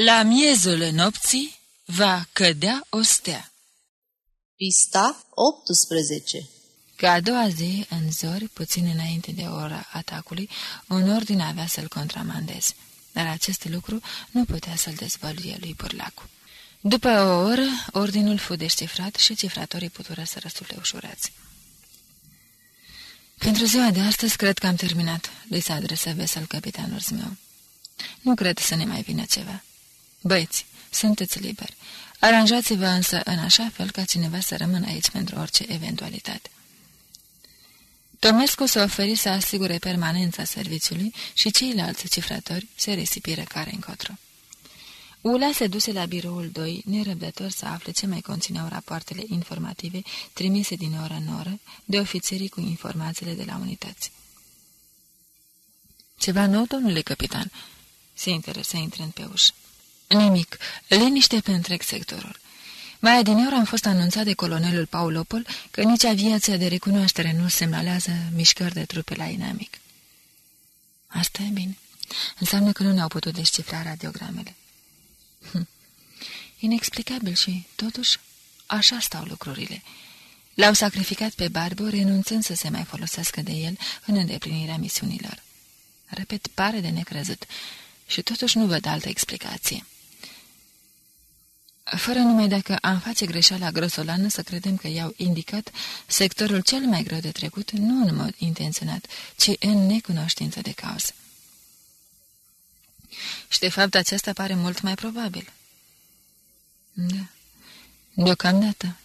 La miezul nopții va cădea o stea. Pista 18 Că a doua zi, în zori, puțin înainte de ora atacului, un ordin avea să-l contramandeze, dar acest lucru nu putea să-l dezvăluie lui Burlacu. După o oră, ordinul fu descifrat și cifratorii putură să răsufle ușurați. Pentru ziua de astăzi cred că am terminat, lui se adresă vesel capitanul meu. Nu cred să ne mai vină ceva. Băieți, sunteți liberi. Aranjați-vă însă în așa fel ca cineva să rămână aici pentru orice eventualitate. Tomescu se oferi să asigure permanența serviciului și ceilalți cifratori se risipiră care încotro. Ula se duse la biroul 2, nerăbdător să afle ce mai conțineau rapoartele informative trimise din oră în oră de ofițerii cu informațiile de la unități. Ceva nou, domnule capitan?" se interesă intrând pe ușă. Nimic. Liniște pe întreg sectorul. Mai adineori am fost anunțat de colonelul Paulopol că nici aviația de recunoaștere nu semnalează mișcări de trupe la inamic. Asta e bine. Înseamnă că nu ne-au putut descifra radiogramele. Hm. Inexplicabil și, totuși, așa stau lucrurile. L-au sacrificat pe Barbu, renunțând să se mai folosească de el în îndeplinirea misiunilor. Repet, pare de necrezut și totuși nu văd altă explicație. Fără numai dacă am face greșeala grosolană să credem că i-au indicat sectorul cel mai greu de trecut, nu în mod intenționat, ci în necunoștință de cauză. Și de fapt acesta pare mult mai probabil. Da. Deocamdată.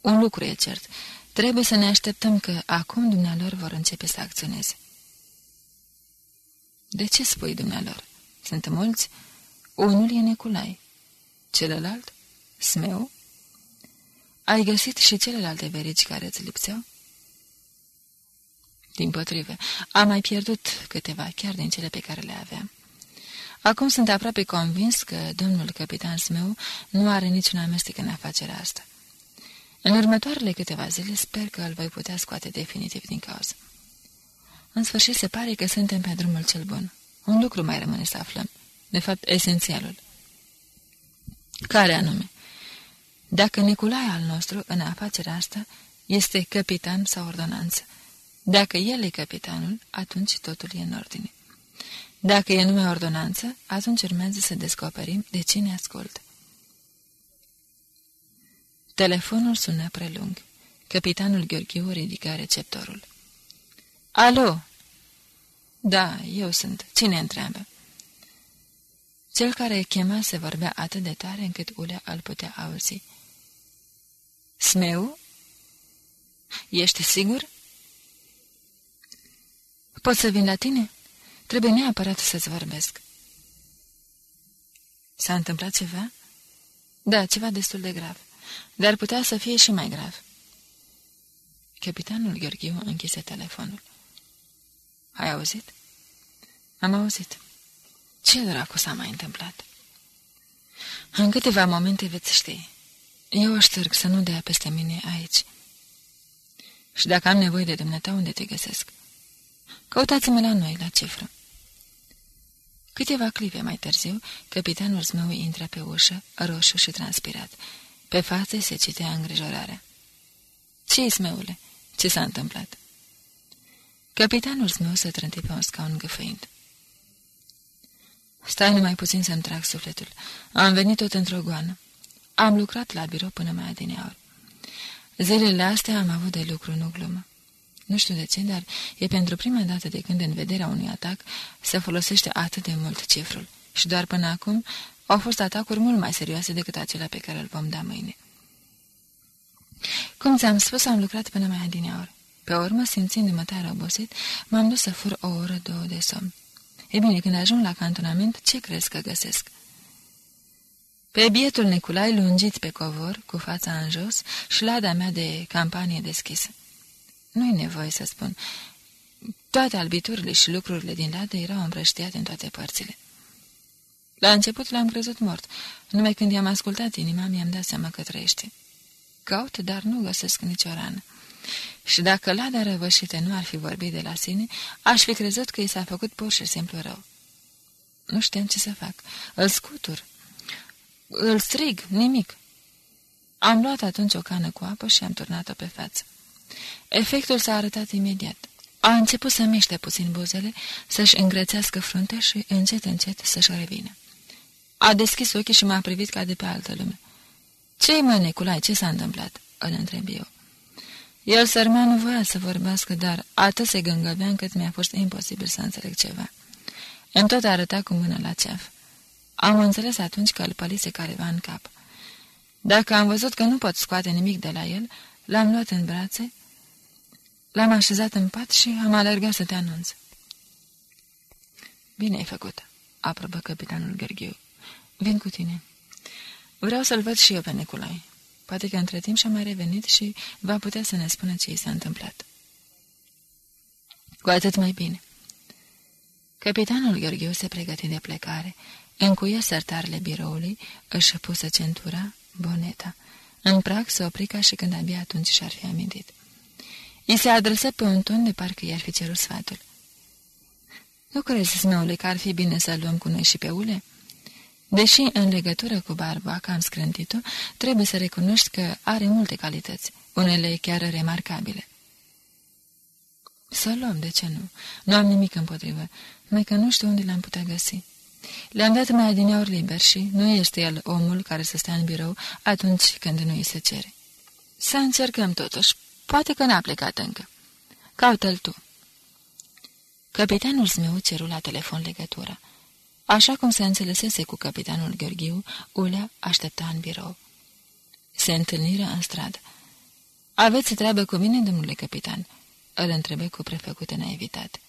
Un lucru e cert. Trebuie să ne așteptăm că acum dumnealor vor începe să acționeze. De ce spui dumnealor? Sunt mulți? Unul e Neculai. Celălalt? Smeu? Ai găsit și celelalte verici care îți lipseau? Din potrive, am mai pierdut câteva, chiar din cele pe care le aveam. Acum sunt aproape convins că domnul capitan Smeu nu are niciun amestec în afacerea asta. În următoarele câteva zile sper că îl voi putea scoate definitiv din cauză. În sfârșit se pare că suntem pe drumul cel bun. Un lucru mai rămâne să aflăm, de fapt esențialul. Care anume? Dacă Nicolae al nostru, în afacerea asta, este capitan sau ordonanță. Dacă el e capitanul, atunci totul e în ordine. Dacă e numai ordonanță, atunci urmează să descoperim de cine ascult. Telefonul sună prelung. Capitanul Gheorghiu ridică receptorul. Alo! Da, eu sunt. Cine întreabă? Cel care chema se vorbea atât de tare încât Ulea îl putea auzi. Smeu? Ești sigur? Pot să vin la tine? Trebuie neapărat să-ți vorbesc. S-a întâmplat ceva? Da, ceva destul de grav. Dar putea să fie și mai grav. Capitanul Gheorghiu închise telefonul. Ai auzit? Am auzit. Ce dracu s-a mai întâmplat? În câteva momente veți ști. Eu o șterg să nu dea peste mine aici. Și dacă am nevoie de dumneata, unde te găsesc? Căutați-mă la noi, la cifră. Câteva clipe mai târziu, capitanul meu intră pe ușă, roșu și transpirat. Pe față se citea îngrijorarea. Ce-i, smeule? Ce s-a întâmplat?" Capitanul meu se trânti pe un scaun gâfăind. Stai numai puțin să-mi trag sufletul. Am venit tot într-o goană. Am lucrat la birou până mai adineauri. Zilele astea am avut de lucru, nu glumă. Nu știu de ce, dar e pentru prima dată de când în vederea unui atac se folosește atât de mult cifrul. Și doar până acum au fost atacuri mult mai serioase decât acelea pe care îl vom da mâine. Cum ți-am spus, am lucrat până mai adineauri. Pe urmă, simțindu-mă tare obosit, m-am dus să fur o oră, două de somn. E bine, când ajung la cantonament, ce crezi că găsesc? Pe bietul Niculai lungit pe covor, cu fața în jos, și șlada mea de campanie deschisă. Nu-i nevoie să spun. Toate albiturile și lucrurile din ladă erau împrăștiate în toate părțile. La început l-am crezut mort. Numai când i-am ascultat inima, mi-am dat seama că trăiește. Caut, dar nu găsesc nicio rană. Și dacă lada răvășită nu ar fi vorbit de la sine, aș fi crezut că i s-a făcut pur și simplu rău. Nu știam ce să fac. Îl scutur. Îl strig, nimic. Am luat atunci o cană cu apă și am turnat-o pe față. Efectul s-a arătat imediat. A început să miște puțin buzele, să-și îngrețească fruntea și încet, încet să-și revină. A deschis ochii și m-a privit ca de pe altă lume. Ce-i, mă, Neculai, ce s-a întâmplat?" îl întreb eu. El, sărmanul, voia să vorbească, dar atât se gângăvea încât mi-a fost imposibil să înțeleg ceva. Îmi tot arăta cu mâna la ceaf. Am înțeles atunci că îl pălise careva în cap. Dacă am văzut că nu pot scoate nimic de la el, l-am luat în brațe, l-am așezat în pat și am alergat să te anunț. Bine ai făcut, aprobă capitanul Gheorghiu. Vin cu tine. Vreau să-l văd și eu pe Neculai. Poate că între timp și-a mai revenit și va putea să ne spună ce i s-a întâmplat. Cu atât mai bine. Capitanul Gheorghiu se pregăti de plecare, încuie sertarele biroului, își pusă centura, boneta. În prag se opri ca și când abia atunci și-ar fi amintit. I se adresă pe un ton de parcă i-ar fi cerut sfatul. Nu crezi, smeule, că ar fi bine să luăm cu noi și pe ule?" Deși în legătură cu barba că am scrântit-o, trebuie să recunoști că are multe calități, unele chiar remarcabile. Să luăm, de ce nu? Nu am nimic împotrivă, mai că nu știu unde l-am putea găsi. Le-am dat mai adineauri liber și nu este el omul care să stea în birou atunci când nu îi se cere. Să încercăm totuși. Poate că n-a plecat încă. Caută-l tu. Capitanul meu ceru la telefon legătura. Așa cum se înțelesese cu capitanul Gheorghiu, Ulea aștepta în birou. Se întâlniră în stradă. Aveți treabă cu mine, domnule capitan?" îl întrebă cu prefăcută naivitate.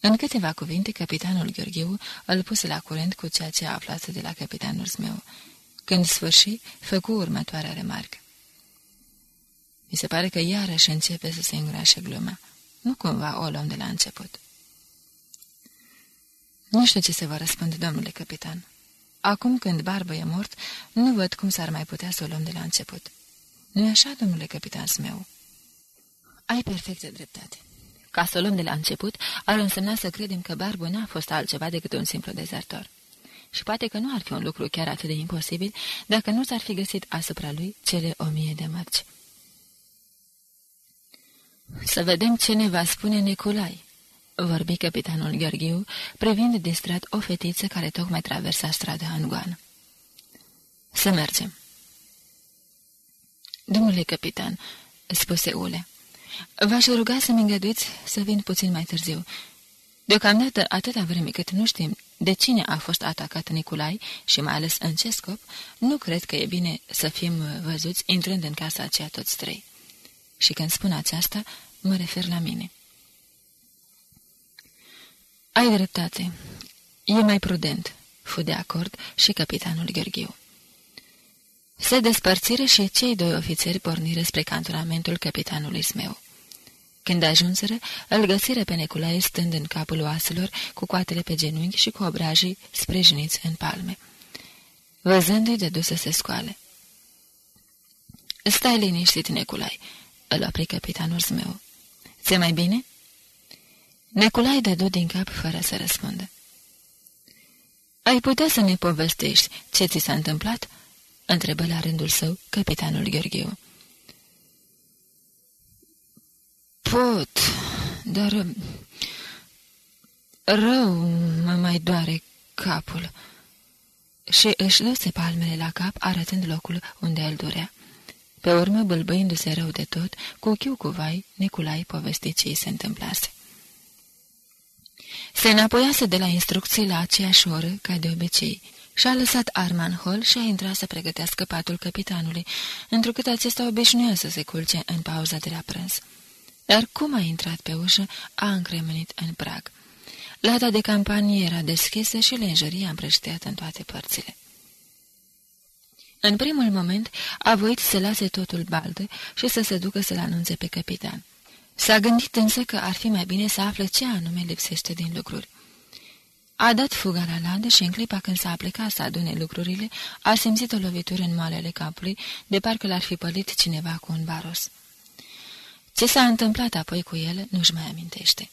În câteva cuvinte, capitanul Gheorghiu îl puse la curent cu ceea ce a aflat de la capitanul meu. Când sfârși, făcu următoarea remarcă. Mi se pare că iarăși începe să se îngrașe gluma. Nu cumva o luăm de la început. Nu știu ce se va răspunde, domnule capitan. Acum când Barbă e mort, nu văd cum s-ar mai putea să o luăm de la început. nu e așa, domnule capitan meu? Ai perfectă dreptate. Ca să o luăm de la început, ar însemna să credem că Barbă n-a fost altceva decât un simplu dezertor. Și poate că nu ar fi un lucru chiar atât de imposibil dacă nu s-ar fi găsit asupra lui cele o mie de mărci. Să vedem ce ne va spune Nicolai, vorbi capitanul Gheorghiu, privind distrat o fetiță care tocmai traversa strada în goană. Să mergem. Domnule capitan, spuse Ule, v-aș ruga să-mi îngăduiți să vin puțin mai târziu. Deocamdată, atâta vreme cât nu știm de cine a fost atacat Nicolai și mai ales în ce scop, nu cred că e bine să fim văzuți intrând în casa aceea toți trei. Și când spun aceasta, mă refer la mine. Ai dreptate. E mai prudent, fu de acord și capitanul Gheorghiu. Se despărțire și cei doi ofițeri pornire spre cantonamentul capitanului Smeu. Când ajunseră, îl găsire pe Neculae stând în capul oaselor, cu coatele pe genunchi și cu obrajii sprijiniți în palme. Văzându-i de dus să se scoale. Stai liniștit, Neculai," îl opri capitanul Smeu. Ți mai bine?" Neculai dădu din cap fără să răspundă. Ai putea să ne povestești ce ți s-a întâmplat?" întrebă la rândul său capitanul Gheorgheu. Pot, dar rău mă mai doare capul." Și își lăse palmele la cap, arătând locul unde îl durea. Pe urmă, bâlbăindu-se rău de tot, cu ochiul cu vai, Niculai povesti ce i se întâmplase. Se înapoiase de la instrucții la aceeași oră, ca de obicei, și-a lăsat arma în hol și a intrat să pregătească patul capitanului, întrucât acesta obișnuia să se culce în pauza de la prânz. Dar cum a intrat pe ușă, a încremenit în prag. Lata de campanie era deschisă și lenjeria împrășteată în toate părțile. În primul moment a voit să lase totul baldă și să se ducă să-l anunțe pe capitan. S-a gândit însă că ar fi mai bine să afle ce anume lipsește din lucruri. A dat fuga la ladă și în clipa când s-a plecat să adune lucrurile, a simțit o lovitură în moalele capului, de parcă l-ar fi pălit cineva cu un baros. Ce s-a întâmplat apoi cu el nu-și mai amintește.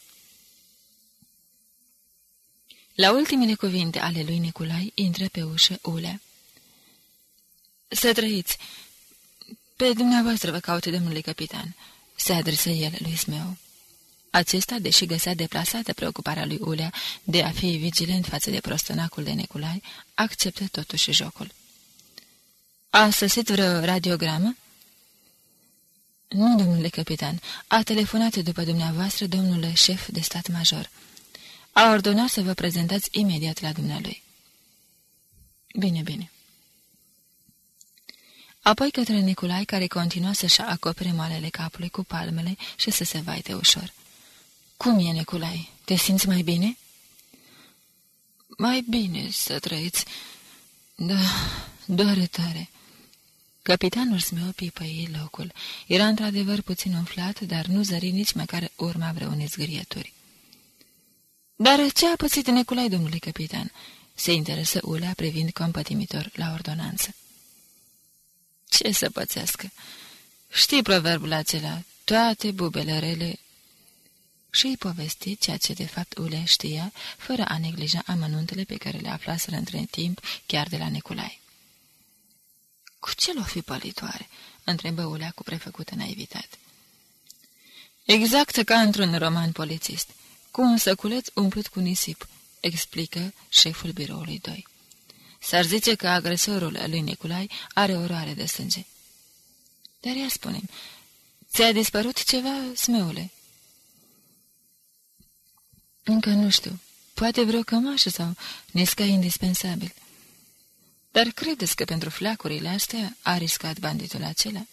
La ultimele cuvinte ale lui Nicolai intră pe ușă Ulea. Să trăiți! Pe dumneavoastră vă caute, domnule capitan," se adresă el lui Smeu. Acesta, deși găsea deplasată preocuparea lui Ulea de a fi vigilent față de prostănacul de Neculai, acceptă totuși jocul. A sosit vreo radiogramă?" Nu, domnule capitan. A telefonat după dumneavoastră domnul șef de stat major. A ordonat să vă prezentați imediat la dumnealui." Bine, bine." Apoi către Nicolai, care continua să-și acopere moalele capului cu palmele și să se vaite ușor. Cum e, Nicolai? Te simți mai bine?" Mai bine să trăiți. Da, doare tare." Capitanul Smeo pipăi locul. Era într-adevăr puțin umflat, dar nu zări nici măcar urma vreunei zgârieturi. Dar ce a pățit Neculai, domnule capitan?" se interesă Ulea privind compătimitor la ordonanță. Ce să pățească? Știi proverbul acela, toate bubele rele și îi povesti ceea ce de fapt Ule știa, fără a neglija amănuntele pe care le aflaseră între timp chiar de la Neculai. Cu ce l-o fi pălitoare?" întrebă Ulea cu prefăcută naivitate. Exact ca într-un roman polițist, cu un săculeț umplut cu nisip, explică șeful biroului 2. S-ar zice că agresorul lui Niculai are oroare de sânge. Dar ia spune ți-a dispărut ceva, smeule?" Încă nu știu. Poate vreo cămașă sau nesca indispensabil. Dar credeți că pentru flacurile astea a riscat banditul acela?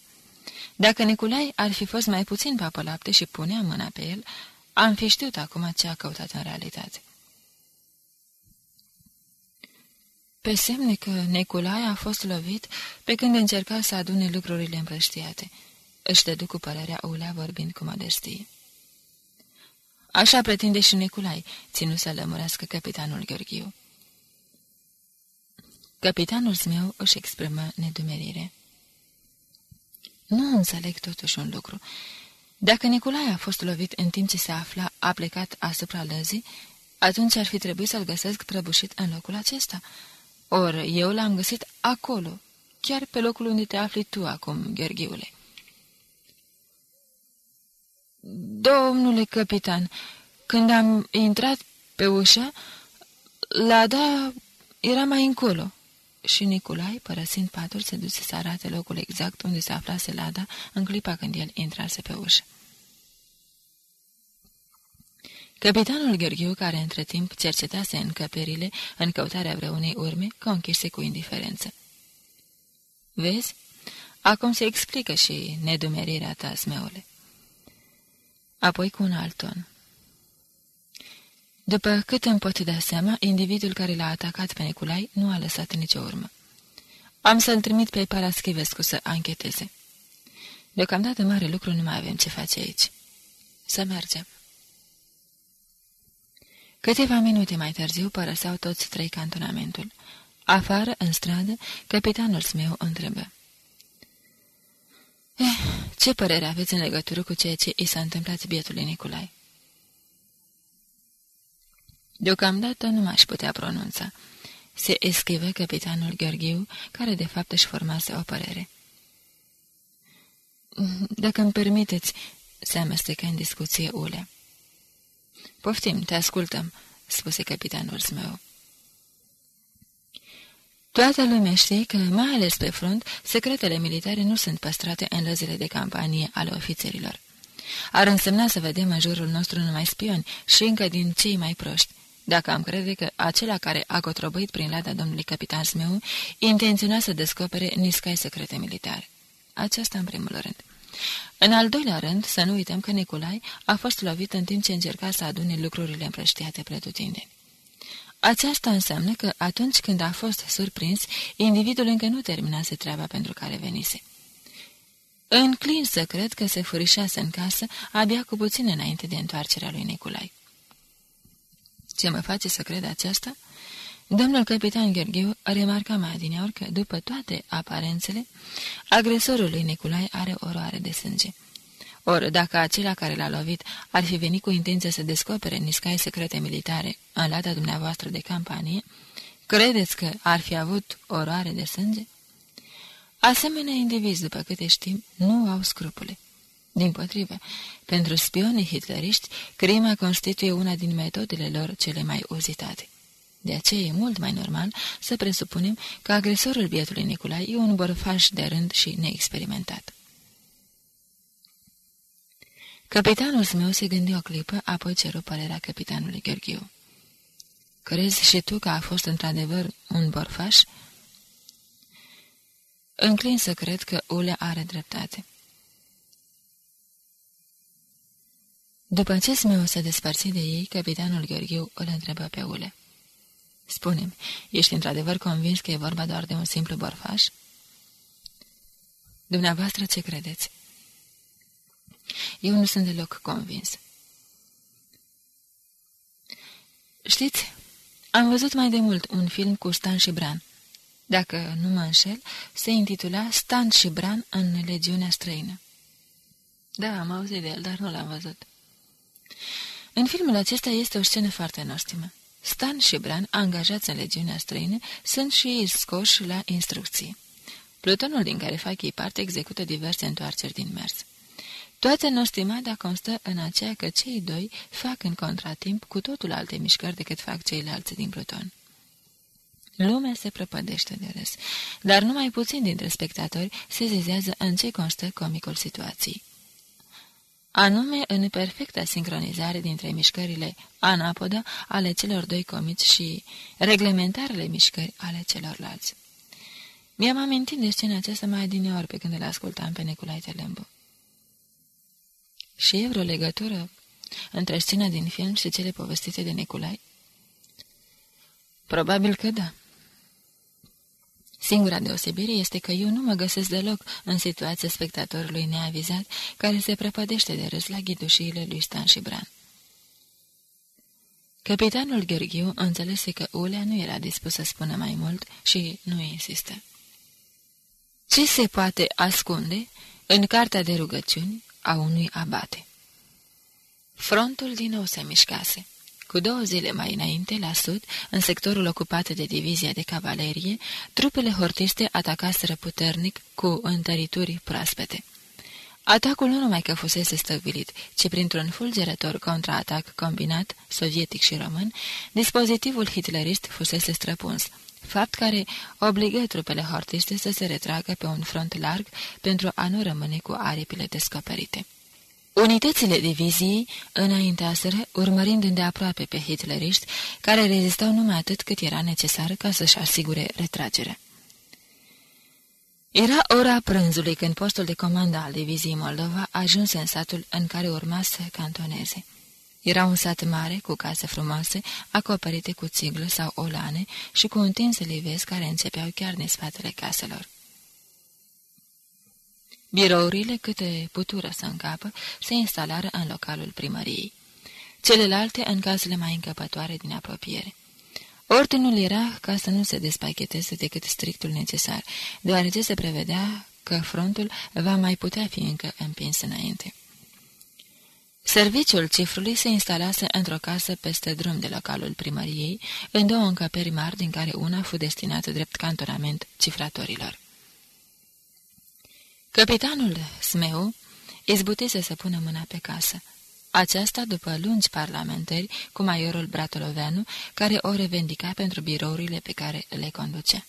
Dacă Niculai ar fi fost mai puțin papă lapte și punea mâna pe el, am fi știut acum ce a căutat în realitate. Pe semne că Niculai a fost lovit pe când încerca să adune lucrurile împrăștiate. Își dădu cu părerea Ulea vorbind cu modestie. Așa pretinde și Niculai, ținu să lămurească capitanul Gheorghiu. Capitanul meu își exprimă nedumerire. Nu înțeleg totuși un lucru. Dacă Nicolae a fost lovit în timp ce se afla a plecat asupra lăzii, atunci ar fi trebuit să-l găsesc prăbușit în locul acesta. Ori eu l-am găsit acolo, chiar pe locul unde te afli tu acum, Gheorghiule. Domnule capitan, când am intrat pe ușă, lada era mai încolo și Nicolai, părăsind patul, se duse să arate locul exact unde se aflase lada în clipa când el intrase pe ușă. Capitanul Gheorghiu, care între timp cercetase încăperile în căutarea vreunei urme, conchise cu indiferență. Vezi? Acum se explică și nedumerirea ta, smeule. Apoi cu un alt ton. După cât îmi pot da seama, individul care l-a atacat pe Niculai nu a lăsat nicio urmă. Am să-l trimit pe Paraschivescu să ancheteze. Deocamdată mare lucru nu mai avem ce face aici. Să mergem. Câteva minute mai târziu părăseau toți trei cantonamentul. Afară, în stradă, capitanul meu întrebă. Eh, ce părere aveți în legătură cu ceea ce i s-a întâmplat bietului Niculai? Deocamdată nu m-aș putea pronunța. Se eschivă capitanul Gheorghiu, care de fapt își formase o părere. Dacă îmi permiteți, se amestecă în discuție Ule. Poftim, te ascultăm, spuse capitanul meu. Toată lumea știe că, mai ales pe front, secretele militare nu sunt păstrate în lăzile de campanie ale ofițerilor. Ar însemna să vedem în jurul nostru numai spioni și încă din cei mai proști, dacă am crede că acela care a cotrobăit prin lada domnului capitan Smeu intenționa să descopere niscai secrete militare. Aceasta în primul rând. În al doilea rând, să nu uităm că Nicolai a fost lovit în timp ce încerca să adune lucrurile împrăștiate pretutindeni. Aceasta înseamnă că atunci când a fost surprins, individul încă nu terminase treaba pentru care venise. Înclin să cred că se furișase în casă abia cu puțin înainte de întoarcerea lui Nicolai. Ce mă face să cred aceasta? Domnul capitan Gheorgheu remarca mai adineori că, după toate aparențele, agresorul lui Nicolai are oroare de sânge. Ori, dacă acela care l-a lovit ar fi venit cu intenția să descopere niscai secrete militare în lata dumneavoastră de campanie, credeți că ar fi avut oroare de sânge? Asemenea indivizi, după câte știm, nu au scrupule. Din potrivă, pentru spionii hitleriști, crima constituie una din metodele lor cele mai uzitate. De aceea e mult mai normal să presupunem că agresorul bietului Nicolai e un bărfaș de rând și neexperimentat. Capitanul meu se gândi o clipă, apoi ceru părerea capitanului Gheorghiu. Crezi și tu că a fost într-adevăr un borfaș? Înclin să cred că Ulea are dreptate. După ce Smeu se despărți de ei, capitanul Gheorghiu îl întrebă pe Ule. Spune-mi, ești într-adevăr convins că e vorba doar de un simplu borfaș? Dumneavoastră ce credeți? Eu nu sunt deloc convins. Știți, am văzut mai de mult un film cu Stan și Bran. Dacă nu mă înșel, se intitula Stan și Bran în legiunea străină. Da, am auzit de el, dar nu l-am văzut. În filmul acesta este o scenă foarte nostimă. Stan și Bran, angajați în legiunea străină, sunt și ei scoși la instrucții. Plutonul din care fac ei parte execută diverse întoarceri din mers. Toată nostimada constă în aceea că cei doi fac în contratimp cu totul alte mișcări decât fac ceilalți din pluton. Lumea se prăpădește de râs, dar numai puțin dintre spectatori se zizează în ce constă comicul situației anume în perfecta sincronizare dintre mișcările anapodă ale celor doi comiți și reglementarele mișcări ale celorlalți. Mi-am amintit de scena aceasta mai adineori pe când îl ascultam pe Neculai Telembu. Și e vreo legătură între scena din film și cele povestite de Neculai? Probabil că da. Singura deosebire este că eu nu mă găsesc deloc în situația spectatorului neavizat care se prăpădește de râs la ghidușiile lui Stan și Bran. Capitanul Gheorghiu înțelese că Ulea nu era dispus să spună mai mult și nu insistă. Ce se poate ascunde în cartea de rugăciuni a unui abate? Frontul din nou se mișcase. Cu două zile mai înainte, la sud, în sectorul ocupat de divizia de cavalerie, trupele hortiste atacaseră puternic cu întărituri proaspete. Atacul nu numai că fusese stăvilit, ci printr-un fulgerător contraatac combinat, sovietic și român, dispozitivul hitlerist fusese străpuns, fapt care obligă trupele hortiste să se retragă pe un front larg pentru a nu rămâne cu aripile descoperite. Unitățile diviziei înainteaseră, urmărind îndeaproape pe hitleriști, care rezistau numai atât cât era necesar ca să-și asigure retragerea. Era ora prânzului când postul de comandă al diviziei Moldova ajunse în satul în care urma să cantoneze. Era un sat mare, cu case frumoase, acoperite cu țiglă sau olane și cu întinse livezi care începeau chiar în spatele caselor. Birourile, câte putură să încapă, se instalară în localul primăriei. Celelalte în casele mai încăpătoare din apropiere. Ordinul era ca să nu se despacheteze decât strictul necesar, deoarece se prevedea că frontul va mai putea fi încă împins înainte. Serviciul cifrului se instalase într-o casă peste drum de localul primăriei, în două încăperi mari, din care una fu destinată drept cantonament cifratorilor. Capitanul Smeu izbutise să pună mâna pe casă. Aceasta după lungi parlamentări cu maiorul Bratoloveanu, care o revendica pentru birourile pe care le conducea.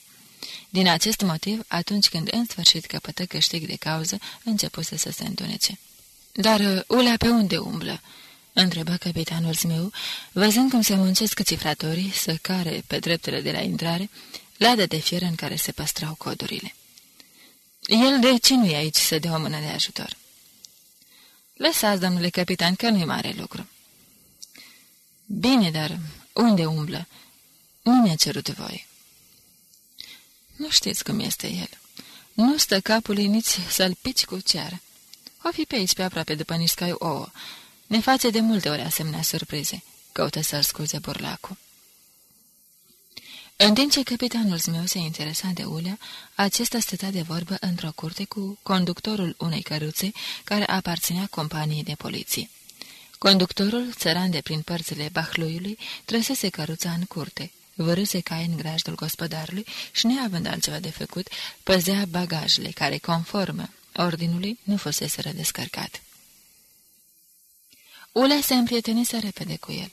Din acest motiv, atunci când în sfârșit căpătă câștig de cauză, începuse să se întunece. Dar ulea pe unde umblă?" întrebă capitanul Smeu, văzând cum se muncesc cifratorii să care pe dreptele de la intrare, ladă de fier în care se păstrau codurile. El de ce nu e aici să dea o mână de ajutor? Lăsați, domnule capitan, că nu-i mare lucru. Bine, dar unde umblă? Nu mi-a cerut voi. Nu știți cum este el. Nu stă capul nici să-l pici cu ceară. O fi pe aici, pe aproape, după niscai ouă. Ne face de multe ori asemenea surprize. Căută să-l scuze burlacul. În timp ce capitanul meu se interesa de ulea, acesta stătea de vorbă într-o curte cu conductorul unei căruțe care aparținea companiei de poliție. Conductorul, țăran de prin părțile Bahluiului, trăsese căruța în curte, vărâse cai în grajdul gospodarului și, neavând altceva de făcut, păzea bagajele care, conform ordinului, nu fusese descărcat. Ulea se împrietenise repede cu el.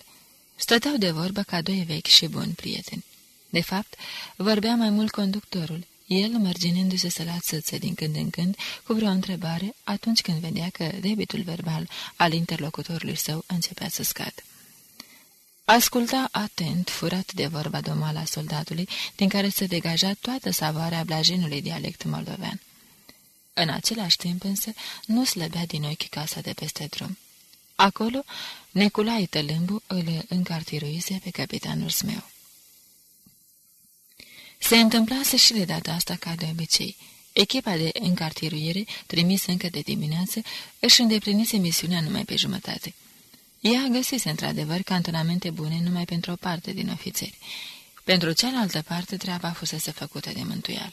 Stăteau de vorbă ca doi vechi și buni prieteni. De fapt, vorbea mai mult conductorul, el mărginându-se să la țâțe din când în când cu vreo întrebare atunci când vedea că debitul verbal al interlocutorului său începea să scadă. Asculta atent, furat de vorba domala soldatului, din care se degaja toată savoarea blajinului dialect moldovean. În același timp însă nu slăbea din ochi casa de peste drum. Acolo, Neculai Tălâmbu îl încartiruise pe capitanul meu. Se întâmplase și de data asta ca de obicei. Echipa de încartiruire, trimisă încă de dimineață, își îndeplinise misiunea numai pe jumătate. Ea găsise într-adevăr cantonamente bune numai pentru o parte din ofițeri. Pentru cealaltă parte, treaba fusese făcută de mântuială.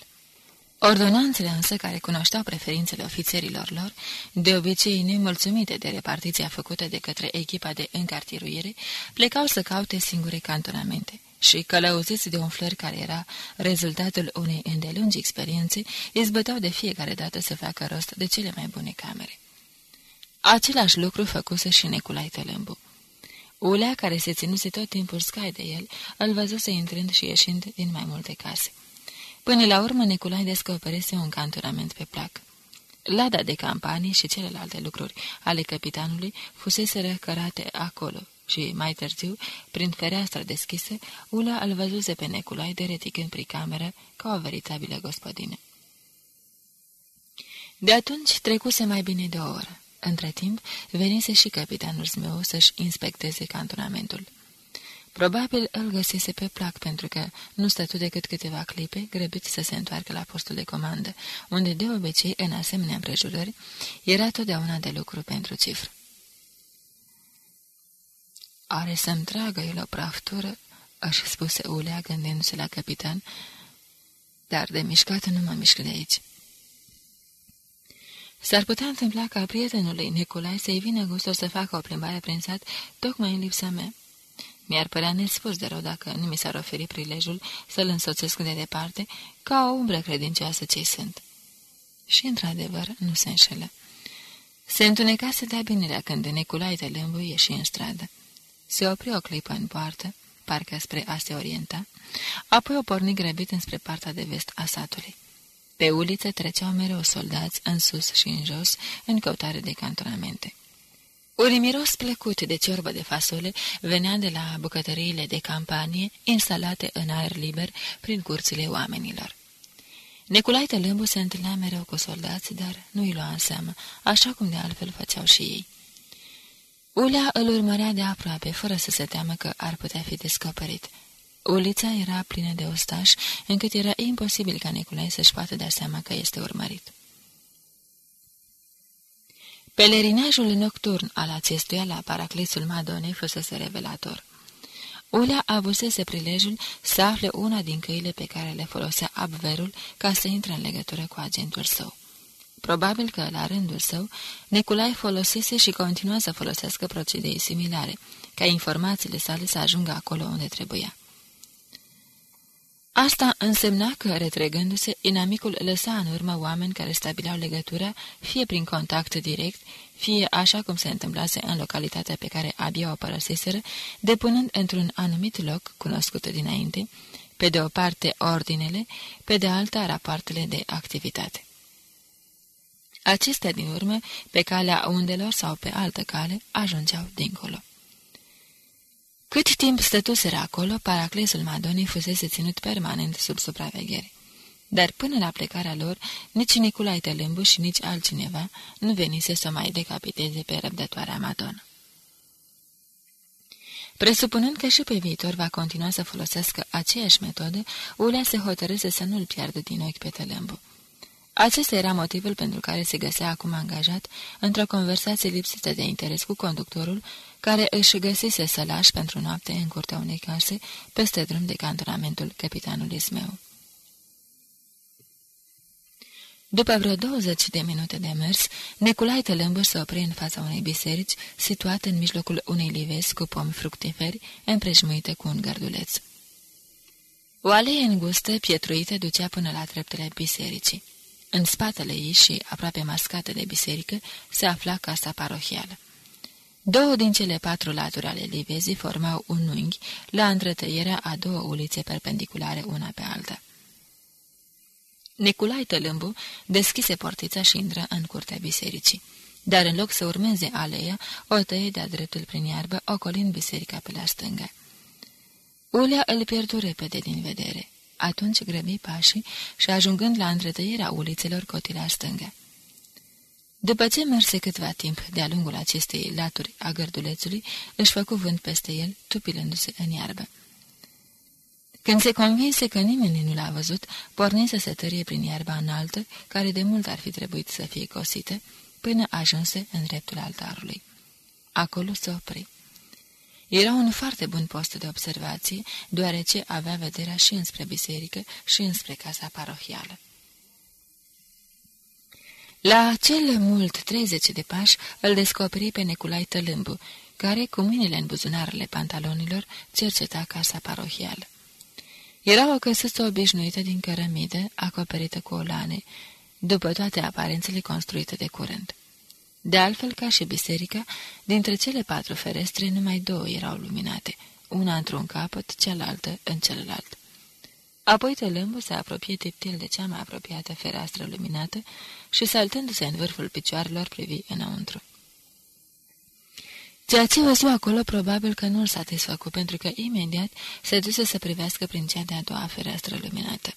Ordonanțele însă, care cunoșteau preferințele ofițerilor lor, de obicei nemulțumite de repartiția făcută de către echipa de încartiruire, plecau să caute singure cantonamente și, călăuziți de umflări care era rezultatul unei îndelungi experiențe, izbăteau de fiecare dată să facă rost de cele mai bune camere. Același lucru făcuse și Neculai Tălâmbu. Ulea, care se ținuse tot timpul scai de el, îl văzuse intrând și ieșind din mai multe case. Până la urmă, Neculai descoperise un cantonament pe plac. Lada de campanie și celelalte lucruri ale capitanului fusese răcărate acolo și, mai târziu, prin fereastra deschisă, Ula îl văzuse pe Neculai dereticând prin cameră ca o veritabilă gospodină. De atunci trecuse mai bine de o oră. Între timp, venise și capitanul meu să-și inspecteze cantonamentul. Probabil îl găsise pe plac pentru că nu stătu decât câteva clipe, grăbit să se întoarcă la postul de comandă, unde de obicei, în asemenea împrejurări, era totdeauna de lucru pentru cifră. Are să-mi tragă el o praftură?" își spuse Ulea gândindu-se la capitan, dar de mișcat nu mă mișc de aici." S-ar putea întâmpla ca prietenului Nicolae să-i vină gustul să facă o plimbare prin sat tocmai în lipsa mea. Mi-ar părea nespus de rău dacă nu mi s-ar oferi prilejul să-l însoțesc de departe, ca o umbră credincioasă ce sunt. Și, într-adevăr, nu se înșelă. Se întuneca să dea binerea când Nicolae de Lâmbu ieși în stradă. Se opri o clipă în poartă, parcă spre a se orienta, apoi o porni grăbit înspre partea de vest a satului. Pe uliță treceau mereu soldați în sus și în jos, în căutare de cantonamente. Un miros plăcut de ciorbă de fasole venea de la bucătăriile de campanie instalate în aer liber prin curțile oamenilor. Neculai Tălâmbu se întâlnea mereu cu soldați, dar nu-i lua în seamă, așa cum de altfel făceau și ei. Ulea îl urmărea de aproape, fără să se teamă că ar putea fi descoperit. Ulița era plină de ostași, încât era imposibil ca Nicolae să-și poată da seama că este urmărit. Pelerinajul nocturn al acestuia la paraclisul Madonei fusese revelator. Ulea avusese prilejul să afle una din căile pe care le folosea Abverul ca să intre în legătură cu agentul său. Probabil că, la rândul său, Neculai folosise și continua să folosească procedee similare, ca informațiile sale să ajungă acolo unde trebuia. Asta însemna că, retregându-se, inamicul lăsa în urmă oameni care stabileau legătura, fie prin contact direct, fie așa cum se întâmplase în localitatea pe care abia o părăseseră, depunând într-un anumit loc, cunoscut dinainte, pe de o parte ordinele, pe de alta rapoartele de activitate. Acestea din urmă, pe calea undelor sau pe altă cale, ajungeau dincolo. Cât timp stătuseră acolo, paraclesul Madonii fusese ținut permanent sub supraveghere. Dar până la plecarea lor, nici Nicolae Tălâmbu și nici altcineva nu venise să mai decapiteze pe răbdătoarea Madonna. Presupunând că și pe viitor va continua să folosească aceeași metodă, Ulea se hotărâse să nu-l piardă din ochi pe Tălâmbu. Acesta era motivul pentru care se găsea acum angajat într-o conversație lipsită de interes cu conductorul, care își găsise sălaș pentru noapte în curtea unei case, peste drum de cantonamentul capitanului meu. După vreo 20 de minute de mers, Neculai Tălâmbăr se opri în fața unei biserici, situate în mijlocul unei livezi cu pomi fructiferi, împrejmuite cu un gărduleț. O alee îngustă, pietruită, ducea până la treptele bisericii. În spatele ei și aproape mascată de biserică se afla casa parohială. Două din cele patru laturi ale livezii formau un unghi la întretăierea a două ulițe perpendiculare una pe alta. Niculai Tălâmbu deschise portița și intră în curtea bisericii, dar în loc să urmeze aleea, o tăie de-a dreptul prin iarbă, ocolind biserica pe la stângă. Ulea îl pierdu repede din vedere. Atunci grăbi pașii și ajungând la întretăierea ulițelor coti la stângă. După ce merse câtva timp de-a lungul acestei laturi a gărdulețului, își făcu vânt peste el, tupilându-se în iarbă. Când se convinse că nimeni nu l-a văzut, porni să se tărie prin iarba înaltă, care de mult ar fi trebuit să fie cosită, până ajunse în dreptul altarului. Acolo se opri. Era un foarte bun post de observație, deoarece avea vederea și înspre biserică și înspre casa parohială. La cel mult 30 de pași îl descoperi pe Neculai Tălâmbu, care, cu mâinile în buzunarele pantalonilor, cerceta casa parohială. Era o căsuță obișnuită din cărămidă, acoperită cu olane, după toate aparențele construite de curând. De altfel, ca și biserica, dintre cele patru ferestre, numai două erau luminate, una într-un capăt, cealaltă în celălalt. Apoi tălâmbul se apropie tiptil de cea mai apropiată fereastră luminată și, saltându-se în vârful picioarelor, privi înăuntru. Ceea ce văzu acolo probabil că nu-l satisfăcu, pentru că imediat se duse să privească prin cea de-a doua fereastră luminată.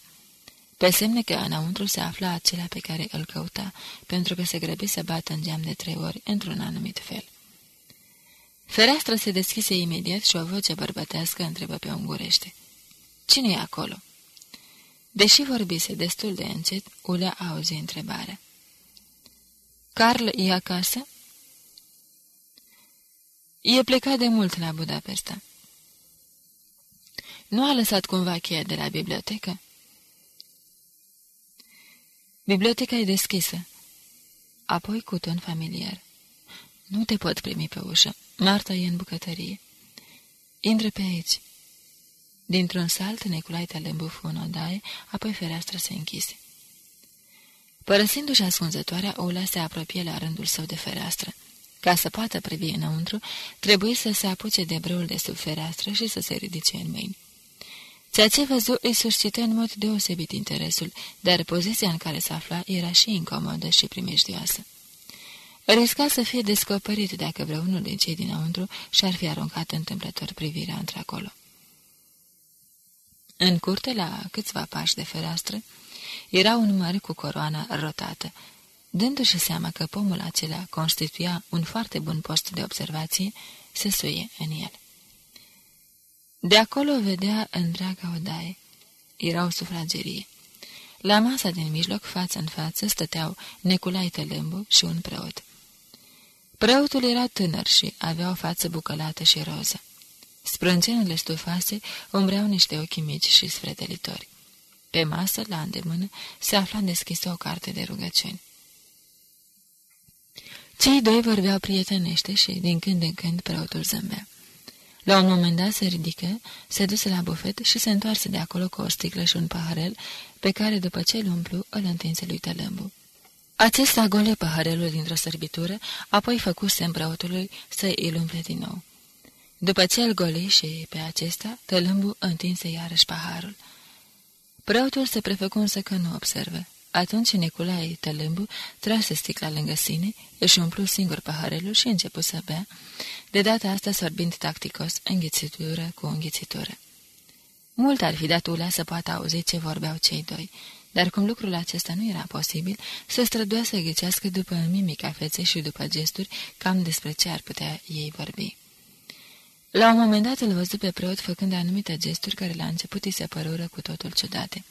Pe semne că înăuntru se afla acela pe care îl căuta, pentru că se grăbi să bată în geam de trei ori, într-un anumit fel. Fereastra se deschise imediat și o voce bărbătească întrebă pe ungurește. Cine e acolo?" Deși vorbise destul de încet, Ulea auzi întrebarea. Carl e acasă?" E plecat de mult la Budapesta." Nu a lăsat cumva cheia de la bibliotecă?" Biblioteca e deschisă." Apoi cu ton familiar. Nu te pot primi pe ușă. Marta e în bucătărie." Intră pe aici." Dintr-un salt, Neculai Talembuf în odaie, apoi fereastra se închise. Părăsindu-și ascunzătoarea, Ola se apropie la rândul său de fereastră. Ca să poată privi înăuntru, trebuie să se apuce de brăul de sub fereastră și să se ridice în mâini. Ceea ce văzu îi suscită în mod deosebit interesul, dar poziția în care se afla era și incomodă și primejdioasă. Risca să fie descoperit dacă vreunul din cei dinăuntru și-ar fi aruncat întâmplător privirea într-acolo. În curte, la câțiva pași de fereastră, era un măr cu coroana rotată. Dându-și seama că pomul acela constituia un foarte bun post de observație, se suie în el. De acolo vedea întreaga odaie. Era o sufragerie. La masa din mijloc, față în față, stăteau Neculai Tălâmbu și un preot. Preotul era tânăr și avea o față bucălată și roză. Sprâncenele stufase umbreau niște ochi mici și sfredelitori. Pe masă, la îndemână, se afla deschisă o carte de rugăciuni. Cei doi vorbeau prietenește și, din când în când, preotul zâmbea. La un moment dat se ridică, se duse la bufet și se întoarse de acolo cu o sticlă și un paharel, pe care, după ce îl umplu, îl întinse lui Tălâmbu. Acesta gole paharelul dintr-o sărbitură, apoi făcu semn preotului să îl umple din nou. După ce îl goli și pe acesta, Tălâmbu întinse iarăși paharul. Preotul se prefăcu însă că nu observă. Atunci Nicolae Tălâmbu trase sticla lângă sine, își umplu singur paharelul și începu să bea, de data asta sorbind tacticos, înghițitură cu înghițitură. Mult ar fi dat ulea să poată auzi ce vorbeau cei doi, dar cum lucrul acesta nu era posibil, se străduia să ghicească după mimica feței și după gesturi cam despre ce ar putea ei vorbi. La un moment dat îl văzut pe preot făcând anumite gesturi care la început îi se părură cu totul ciudate.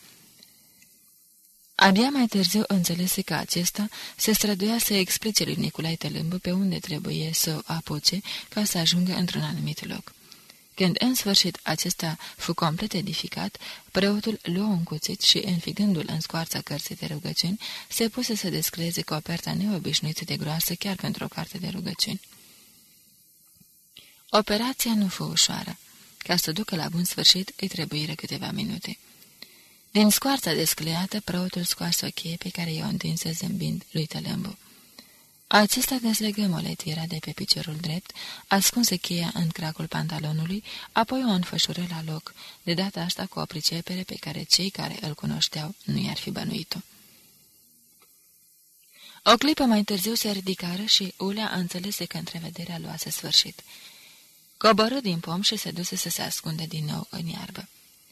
Abia mai târziu înțelese că acesta se străduia să explice lui Nicolae Tălâmbă pe unde trebuie să o apuce ca să ajungă într-un anumit loc. Când în sfârșit acesta fu complet edificat, preotul luă un cuțit și, înfigându-l în scoarța cărții de rugăciuni, se puse să descreze coperta neobișnuită de groasă chiar pentru o carte de rugăciuni. Operația nu fu ușoară. Ca să ducă la bun sfârșit, îi trebuiră câteva minute. Din scoarța descleată, preotul scoase o cheie pe care i-o întinse zâmbind lui Tălâmbu. Acesta dezlegă moletiera de pe piciorul drept, ascunse cheia în cracul pantalonului, apoi o înfășură la loc, de data asta cu o pricepere pe care cei care îl cunoșteau nu i-ar fi bănuit-o. O clipă mai târziu se ridicară și Ulea înțelese că întrevederea luase sfârșit. Coboră din pom și se duse să se ascunde din nou în iarbă.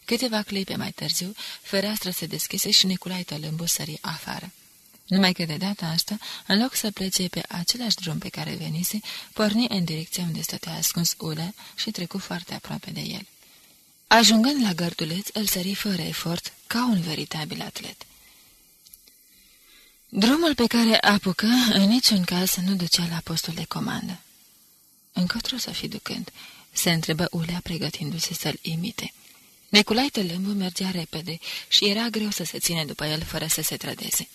Câteva clipe mai târziu, fereastra se deschise și Nicolae Tălâmbu sări afară. Numai că de data asta, în loc să plece pe același drum pe care venise, porni în direcția unde stătea ascuns Ulea și trecu foarte aproape de el. Ajungând la gărduleț, îl sări fără efort, ca un veritabil atlet. Drumul pe care apucă, în niciun caz, nu ducea la postul de comandă. Încotro să fi ducând, se întrebă Ulea pregătindu-se să-l imite. Neculai Tălâmbu mergea repede și era greu să se ține după el fără să se trădeze.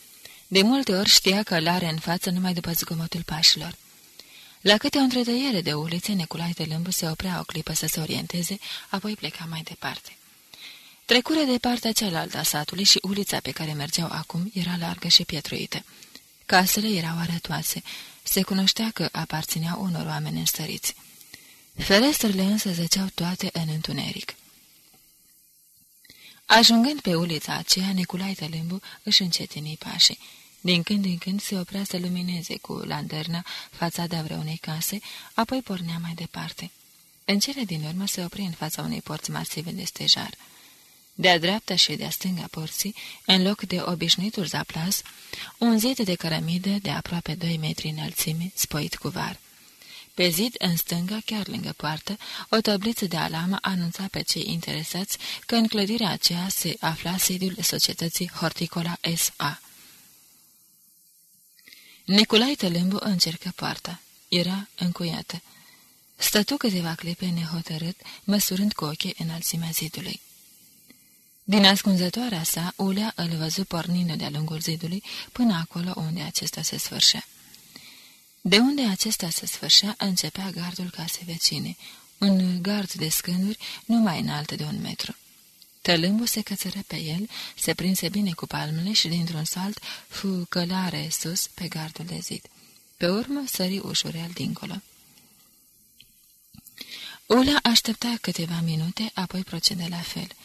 De multe ori știa că îl are în față numai după zgomotul pașilor. La câte o întretăiere de ulițe, Neculai Tălâmbu se oprea o clipă să se orienteze, apoi pleca mai departe. Trecură de partea cealaltă a satului și ulița pe care mergeau acum era largă și pietruită. Casele erau arătoase. Se cunoștea că aparțineau unor oameni înstăriți. Ferestrele însă zăceau toate în întuneric. Ajungând pe ulița aceea, Nicolae Tălâmbu își încetini pașii. Din când în când se oprea să lumineze cu lanterna fațada vreunei case, apoi pornea mai departe. În cele din urmă se opri în fața unei porți masive de stejar. De-a dreapta și de-a stânga porții, în loc de obișnuitul zaplas, un zid de cărămidă de aproape 2 metri înălțime, spoit cu var. Pe zid, în stânga, chiar lângă poartă, o tabliță de alamă anunța pe cei interesați că în clădirea aceea se afla sediul societății Horticola S.A. Nicolae Tălâmbu încercă poarta. Era încuiată. Stătu câteva clipe nehotărât, măsurând cu ochii înălțimea zidului. Din ascunzătoarea sa, Ulea îl văzu pornind de-a lungul zidului până acolo unde acesta se sfârșea. De unde acesta se sfârșea, începea gardul casei vecine, un gard de scânduri nu mai înalt de un metru. Tălâmbul se cățără pe el, se prinse bine cu palmele și dintr-un salt fu călare sus pe gardul de zid. Pe urmă sări ușurel dincolo. Ula aștepta câteva minute, apoi procede la fel –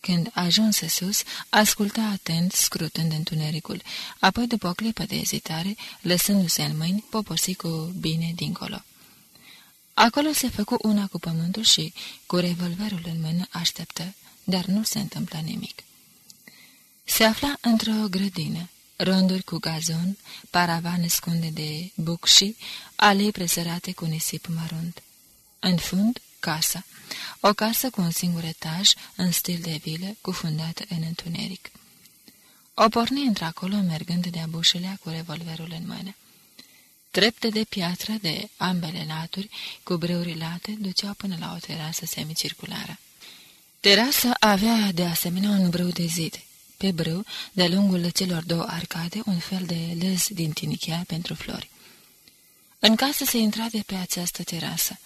când ajunse sus, asculta atent, scrutând întunericul, apoi, după o clipă de ezitare, lăsându-se în mâini, poposi cu bine dincolo. Acolo se făcu una cu pământul și, cu revolverul în mână, așteptă, dar nu se întâmplă nimic. Se afla într-o grădină, ronduri cu gazon, paravane scunde de bucși, alei presărate cu nisip mărunt. În fund, casa. O casă cu un singur etaj, în stil de vilă, cufundată în întuneric. O porni într-acolo, mergând de-a bușelea cu revolverul în mână. Trepte de piatră de ambele laturi, cu breuri late, duceau până la o terasă semicirculară. Terasa avea de asemenea un brâu de zid. Pe brâu, de lungul celor două arcade, un fel de lez din tinichea pentru flori. În casă se intra de pe această terasă.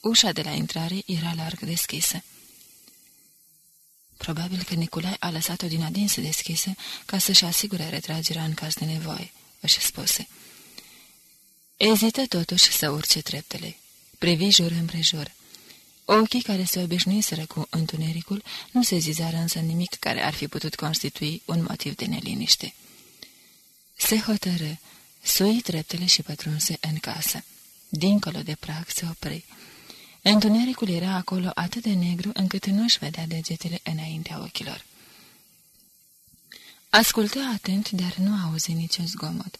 Ușa de la intrare era larg deschisă. Probabil că Nicolae a lăsat-o din adins deschisă ca să-și asigure retragerea în caz de nevoie, își spuse. Ezită totuși să urce treptele. Privi jur împrejur. Ochii care se obișnuiseră cu întunericul nu se zizară însă nimic care ar fi putut constitui un motiv de neliniște. Se hotără, sui treptele și pătrunse în casă. Dincolo de prag se opri. Întunericul era acolo atât de negru încât nu își vedea degetele înaintea ochilor. Ascultă atent, dar nu auzi niciun zgomot.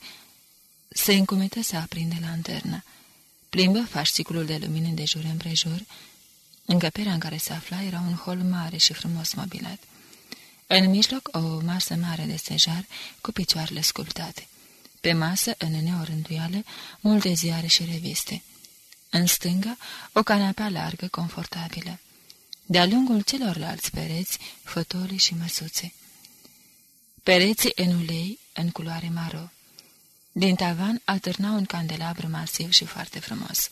Se încumetă să aprinde lanterna. Plimbă fasciculul de lumină de jur împrejur. Încăperea în care se afla era un hol mare și frumos mobilat. În mijloc, o masă mare de stejar cu picioarele sculptate. Pe masă, în neorânduială, multe ziare și reviste. În stânga, o canapea largă, confortabilă. De-a lungul celorlalți pereți, fotolii și măsuțe. Pereții în ulei, în culoare maro. Din tavan atârna un candelabru masiv și foarte frumos.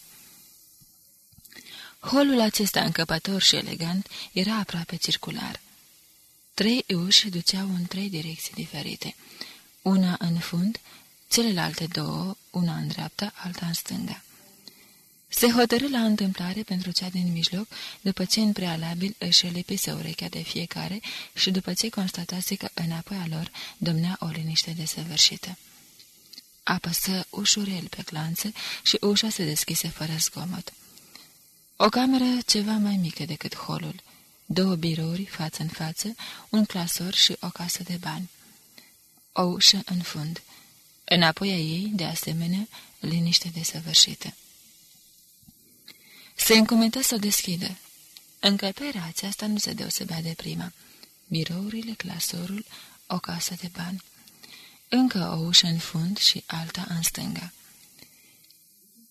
Holul acesta încăpător și elegant era aproape circular. Trei uși duceau în trei direcții diferite, una în fund, celelalte două, una în dreapta, alta în stânga. Se hotărâ la întâmplare pentru cea din mijloc, după ce în prealabil își lipise urechea de fiecare și după ce constatase că înapoi a lor domnea o liniște desăvârșită. Apăsă ușurel pe clanță și ușa se deschise fără zgomot. O cameră ceva mai mică decât holul, două birouri față în față, un clasor și o casă de bani. O ușă în fund. Înapoi a ei, de asemenea, liniște desăvârșită. Se încumetă să o deschidă. Încăperea aceasta nu se deosebea de prima. Birourile, clasorul, o casă de bani. Încă o ușă în fund și alta în stânga.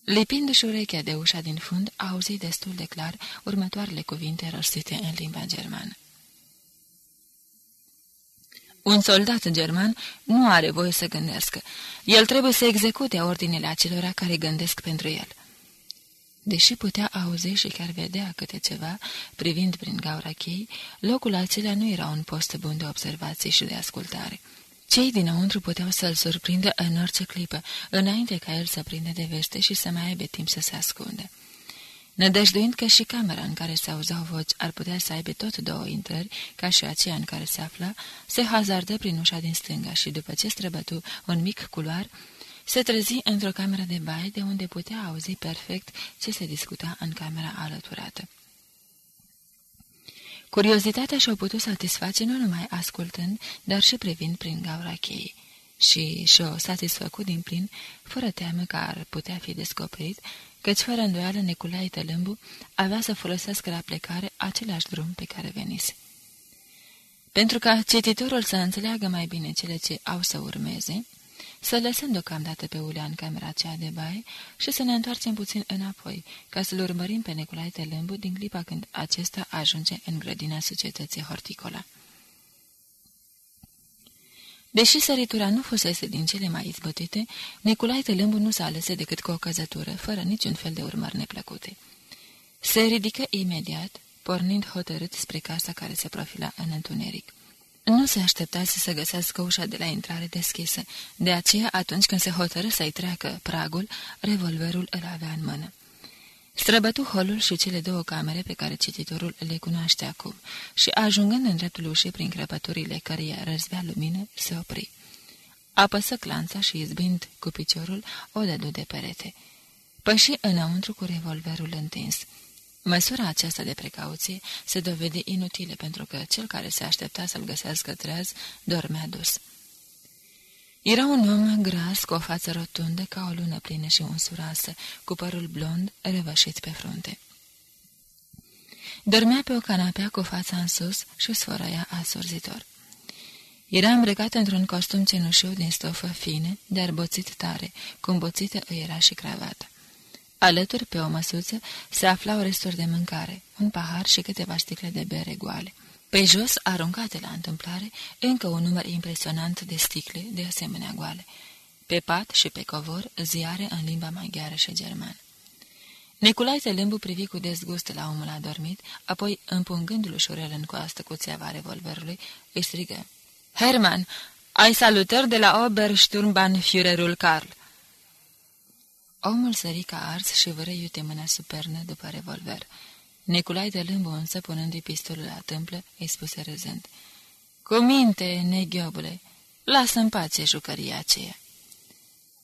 Lipindu-și șurechea de ușa din fund, auzi destul de clar următoarele cuvinte rostite în limba germană. Un soldat german nu are voie să gândească. El trebuie să execute ordinele acelora care gândesc pentru el. Deși putea auzi și chiar vedea câte ceva, privind prin gaura chei, locul acela nu era un post bun de observație și de ascultare. Cei dinăuntru puteau să-l surprindă în orice clipă, înainte ca el să prinde de veste și să mai aibă timp să se ascunde. Nădăjduind că și camera în care se auzau voci ar putea să aibă tot două intrări, ca și aceea în care se afla, se hazardă prin ușa din stânga și, după ce străbătu un mic culoar, se trezi într-o cameră de baie de unde putea auzi perfect ce se discuta în camera alăturată. Curiozitatea și-o putut satisface nu numai ascultând, dar și privind prin gaura cheii. Și și-o satisfăcut din plin, fără teamă că ar putea fi descoperit, căci fără îndoială Nicolae Tălâmbu avea să folosească la plecare același drum pe care venise. Pentru ca cititorul să înțeleagă mai bine cele ce au să urmeze, să lăsăm deocamdată pe Ulea în camera aceea de baie și să ne întoarcem puțin înapoi, ca să-l urmărim pe Nicolae Telâmbu din clipa când acesta ajunge în grădina societății horticola. Deși săritura nu fusese din cele mai izbătite, Nicolae Telâmbu nu s-a ales decât cu o căzătură, fără niciun fel de urmări neplăcute. Se ridică imediat, pornind hotărât spre casa care se profila în întuneric. Nu se așteptase să găsească ușa de la intrare deschisă, de aceea atunci când se hotărâ să-i treacă pragul, revolverul îl avea în mână. Străbătu holul și cele două camere pe care cititorul le cunoaște acum și, ajungând în dreptul ușii prin crăpăturile căreia răzbea lumină, se opri. Apăsă clanța și, izbind cu piciorul, o dădu de perete. Păși înăuntru cu revolverul întins. Măsura aceasta de precauție se dovede inutilă pentru că cel care se aștepta să-l găsească treaz dormea dus. Era un om gras cu o față rotundă ca o lună plină și unsuroasă, cu părul blond revășit pe frunte. Dormea pe o canapea cu fața în sus și sfărăia asurzitor. Era îmbrăcat într-un costum cenușiu din stofă fine, dar boțit tare, cum boțită îi era și cravata. Alături, pe o măsuță, se aflau resturi de mâncare, un pahar și câteva sticle de bere goale. Pe jos, aruncate la întâmplare, încă un număr impresionant de sticle, de asemenea goale. Pe pat și pe covor, ziare în limba maghiară și germană. Nicolae Telembu privi cu dezgust la omul adormit, apoi, împungându-l ușurel în coastă cu țeava revolverului, îi strigă. Herman, ai salutări de la Obersturmbannführerul Karl!" Omul sări ca ars și vără iute mâna supernă după revolver. Neculai de lâmbă însă, punându-i pistolul la tâmplă, îi spuse râzând. Cu minte, neghiobule, lasă în pace jucăria aceea.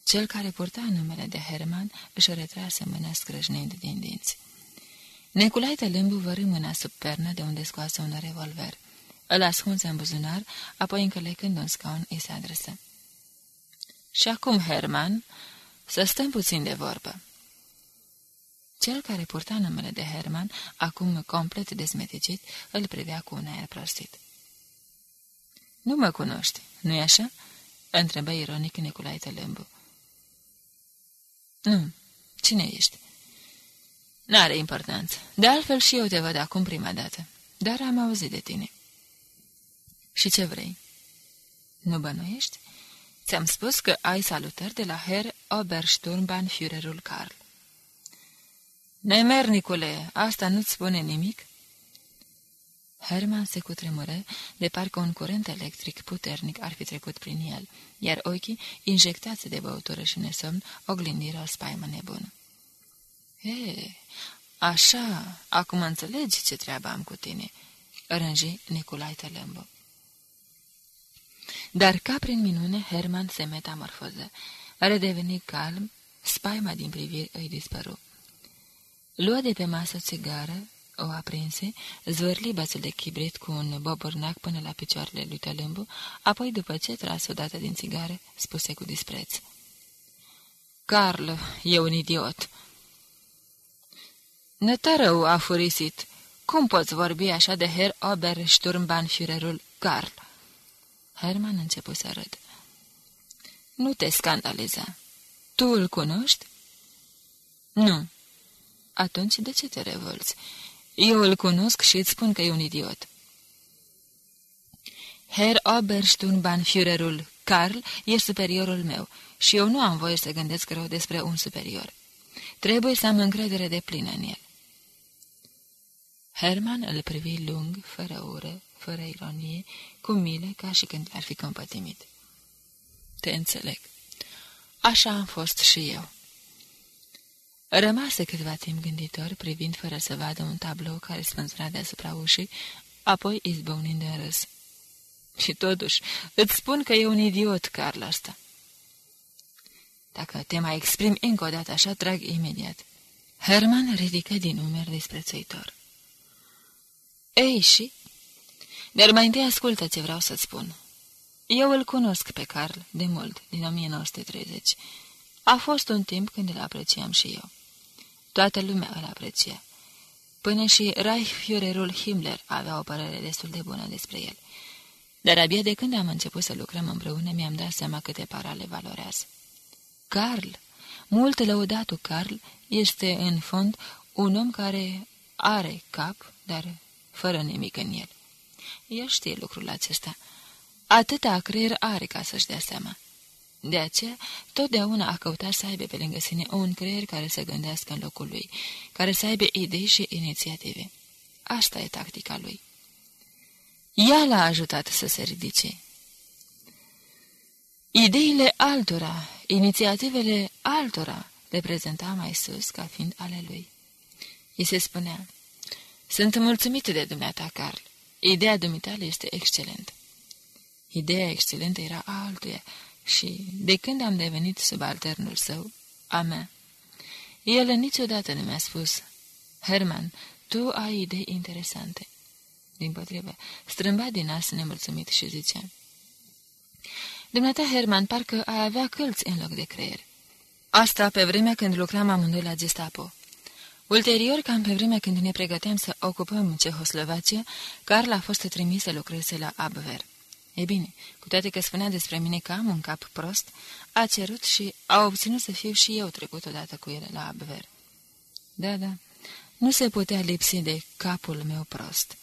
Cel care purta numele de Herman își retrase mâna scrâșnind din dinți. Neculai de lâmbu vărâ mâna sub pernă de unde scoase un revolver. Îl ascunse în buzunar, apoi încălecând un scaun, îi se adresă. Și acum, Herman, să stăm puțin de vorbă." Cel care purta numele de Herman, acum complet dezmeticit, îl privea cu un aer prostit. Nu mă cunoști, nu-i așa?" întrebă ironic Nicolae Tălâmbu. Nu. Cine ești?" N-are importanță. De altfel și eu te văd acum prima dată. Dar am auzit de tine." Și ce vrei?" Nu bănuiești? Ți-am spus că ai salutări de la Herr Obersturmbannführerul Karl." Nemernicule, asta nu-ți spune nimic?" Herman se cutremură, de parcă un curent electric puternic ar fi trecut prin el, iar ochii, injectați de băutură și nesomn, oglindiră spaimă nebun. E, așa, acum înțelegi ce treabă am cu tine," rânji Nicolai Tălâmbu. Dar ca prin minune, Herman se metamorfoză. Redeveni calm, spaima din priviri îi dispăru. Luă de pe masă țigară, o aprinse, zvârli bațul de chibrit cu un bobornac până la picioarele lui Tălâmbu, apoi, după ce tras odată din țigară, spuse cu dispreț. Carl e un idiot. Nătărău a furisit. Cum poți vorbi așa de Herr Obersturmbannführerul Carl? Herman început să râd. Nu te scandaliza. Tu îl cunoști? Nu. Atunci de ce te revolți? Eu îl cunosc și îți spun că e un idiot. Herr Obersturmbannführerul Karl e superiorul meu și eu nu am voie să gândesc rău despre un superior. Trebuie să am încredere de plină în el. Herman îl privi lung, fără ură, fără ironie, cu milă, ca și când ar fi compătimit. Te înțeleg. Așa am fost și eu. Rămase câteva timp gânditor, privind fără să vadă un tablou care spânzura deasupra ușii, apoi izbăunind în râs. Și totuși, îți spun că e un idiot, Carl, asta. Dacă te mai exprimi încă o dată așa, trag imediat. Herman ridică din umeri disprețuitor. Ei, și? Dar mai întâi ascultă ce vreau să-ți spun. Eu îl cunosc pe Carl de mult, din 1930. A fost un timp când îl apreciam și eu. Toată lumea îl aprecia. Până și Reichsführerul Himmler avea o părere destul de bună despre el. Dar abia de când am început să lucrăm împreună, mi-am dat seama câte parale valorează. Carl, mult lăudatul Carl, este în fond un om care are cap, dar fără nimic în el. El știe lucrul acesta. Atâta creier are ca să-și dea seama. De aceea, totdeauna a căutat să aibă pe lângă sine un creier care să gândească în locul lui, care să aibă idei și inițiative. Asta e tactica lui. Ea l-a ajutat să se ridice. Ideile altora, inițiativele altora, le prezenta mai sus ca fiind ale lui. I se spunea, Sunt mulțumit de dumneata, Carl. Ideea dumitale este excelentă. Ideea excelentă era a altuia și, de când am devenit subalternul său, a mea, el niciodată nu mi-a spus, Herman, tu ai idei interesante. Din potrivă, strâmba din nas nemulțumit și zicea, Dumneata, Herman, parcă ai avea călți în loc de creier. Asta pe vremea când lucram amândoi la Gestapo. Ulterior, cam pe vremea când ne pregăteam să ocupăm Cehoslovacia, Carl a fost trimis să lucreze la Abwehr. E bine, cu toate că spunea despre mine că am un cap prost, a cerut și a obținut să fiu și eu trecut odată cu el la Abwehr. Da, da, nu se putea lipsi de capul meu prost.